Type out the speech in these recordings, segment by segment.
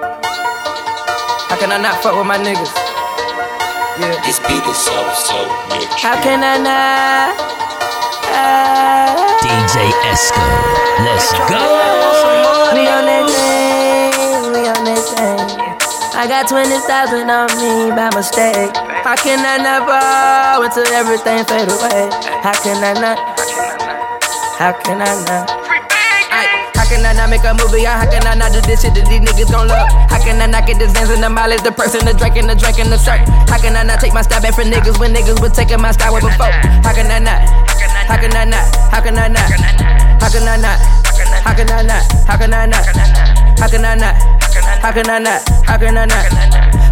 How can I not fuck with my niggas? Yeah. This beat is so, so rich. How can I not? DJ Esco, let's go. We on that thing, we on that thing. I got 20,000 on me by mistake. How can I not fall until everything fade away? How can I not? How can I not? I make a movie? How can I not do this shit that these niggas gon' love? How can I not get the Zans and the mileage, the person, the drink, and the drink, and the shirt? How can I not take my style back for niggas when niggas was taking my style way before? How can I not? How can I not? How can I not? How can I not? How can I not? How can I not? How can I not? How can I not? How can I not?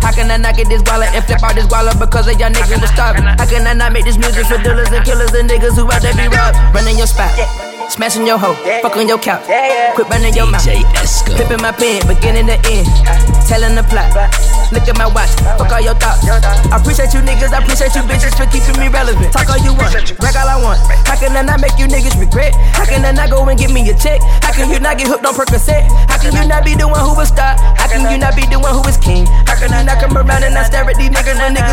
How can I not get this guala and flip out this guala because of y'all niggas was starving? How can I not make this music for dealers and killers and niggas who out there be robbed? Running your spot. Smashing your hoe, fuck on your couch, quit burning your mouth. DJ Esco. Flipping my pen, beginning to end, telling the plot. Look at my watch, fuck all your thoughts. I appreciate you niggas, I appreciate you bitches for keeping me relevant. Talk all you want, brag all I want. How can I not make you niggas regret? How can I not go and give me a check? How can you not get hooked on Percocet? How can you not be the one who was star? How can you not be the one who is king? How can you not come around and I stare at these niggas when niggas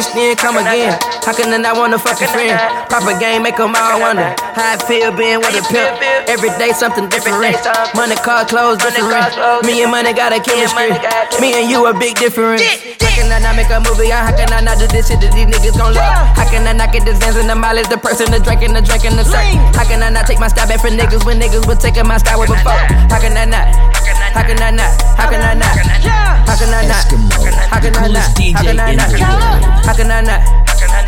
bitch, then come again. How can I not want a fucking friend? Proper game, make them all wonder how I feel being with a pimp. Every day something different. Money, car, clothes, different. Me and money got a chemistry. Me and you a big difference. How can I not make a movie? How can I not do this shit that these niggas gon' love? How can I not get the Zans and the mileage, the person, the drink, and the drink, and the shirt? How can I not take my style back for niggas when niggas was taking my style way before? How can I not? How can I not? How can I not? How can I not? Eskimo, How can I not? coolest DJ How can I not? The world. How can I not?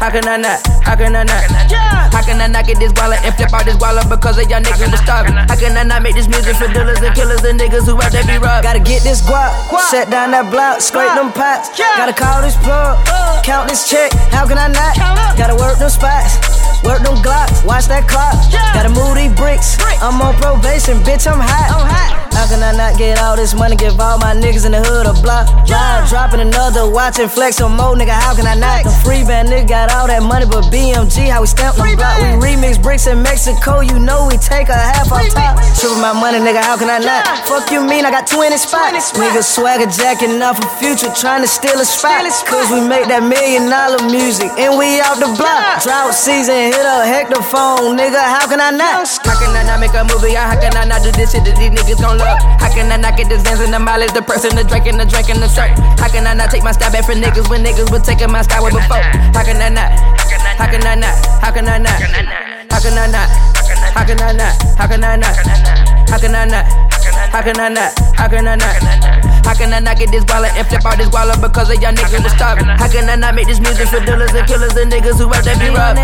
How can I not? How can I not? How can I not get this guala and flip out this guala because of y'all niggas was starving? How can I not make this music for dealers and killers and niggas who out there be robbed? Gotta get this guap, set down that block, scrape them pots. Gotta call this plug, count this check. How can I not? Gotta work them spots, work them glocks, watch that clock. Gotta move these bricks. I'm on probation, bitch. I'm hot. How can I not get all this money? Give all my niggas in the hood a block. Drive, dropping another, watching flex on more, nigga. How can I not? The Freebandz nigga got all that money, but BMG, how we stamp them block. We remix bricks in Mexico, you know we take a half off top. Triple my money, nigga. How can I not? Fuck you mean? I got 20 spots. Nigga swagger jacking off a future, trying to steal a spot. Cause we make that million dollar music, and we out the block. Drought season, hit a hectophone, nigga. How can I not? How can I not make a movie? How can I not do this shit that these niggas gon' love? How can I not get the Zans and the mileage, the person, the drink, and the drink, and the shirt? How can I not take my style back for niggas when niggas was taking my style way before? How can I not? How can I not? How can I not? How can I not? How can I not? How can I not? How can I not? How can I not? How can I not? How can I not get this guala and flip out this guala because of y'all niggas was starving? How can I not make this music for dealers and killers and niggas who out there be robbed?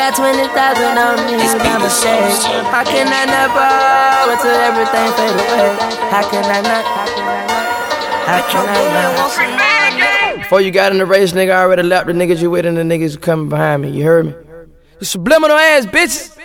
I got 20,000 on me by mistake. How can I not until everything fade away? How can I not? How can I not? Before you got in the race, nigga, I already lapped the niggas you with and the niggas coming behind me. You heard me? You subliminal ass bitches.